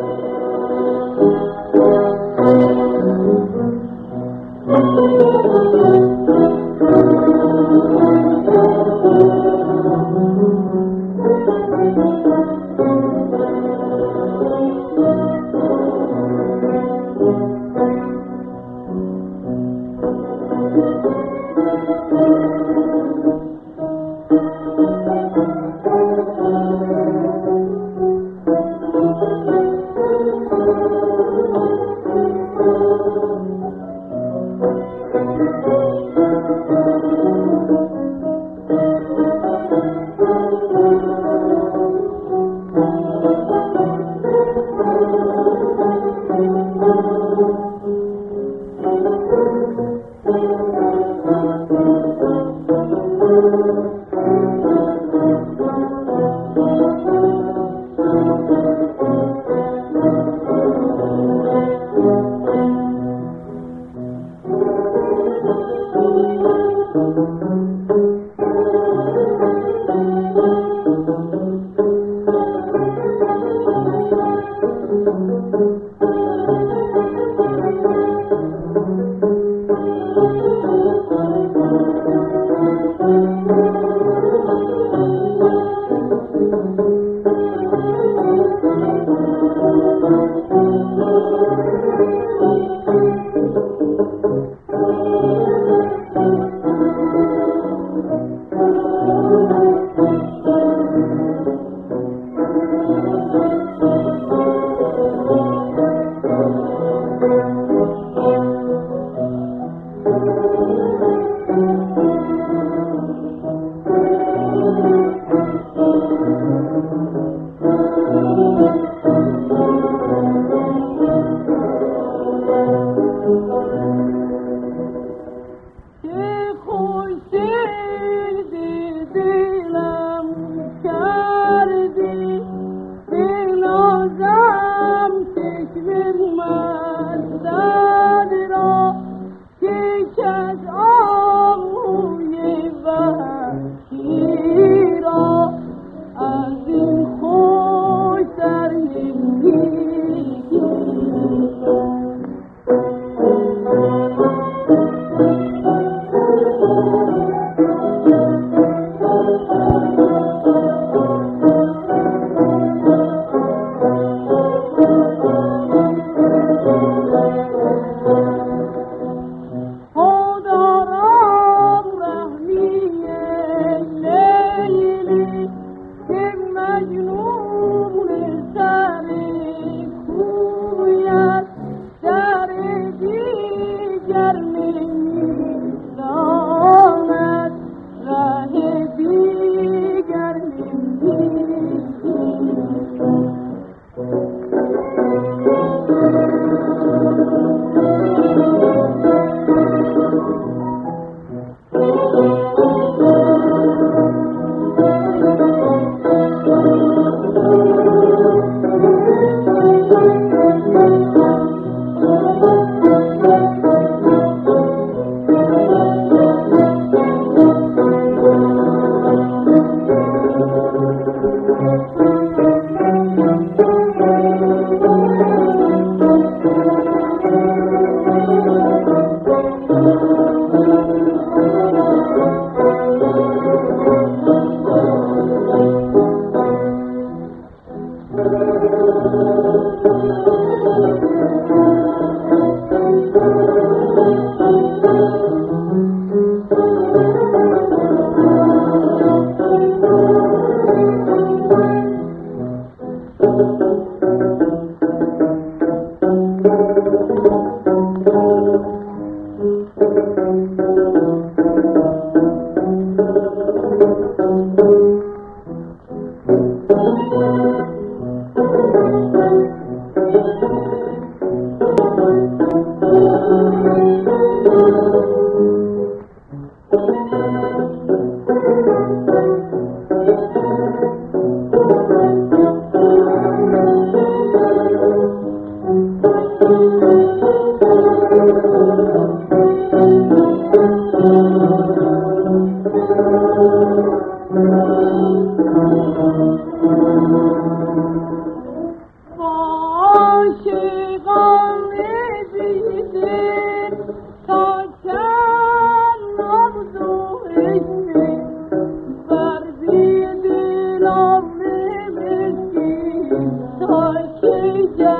Thank you. Ехой селди дилам کاردی Tortuga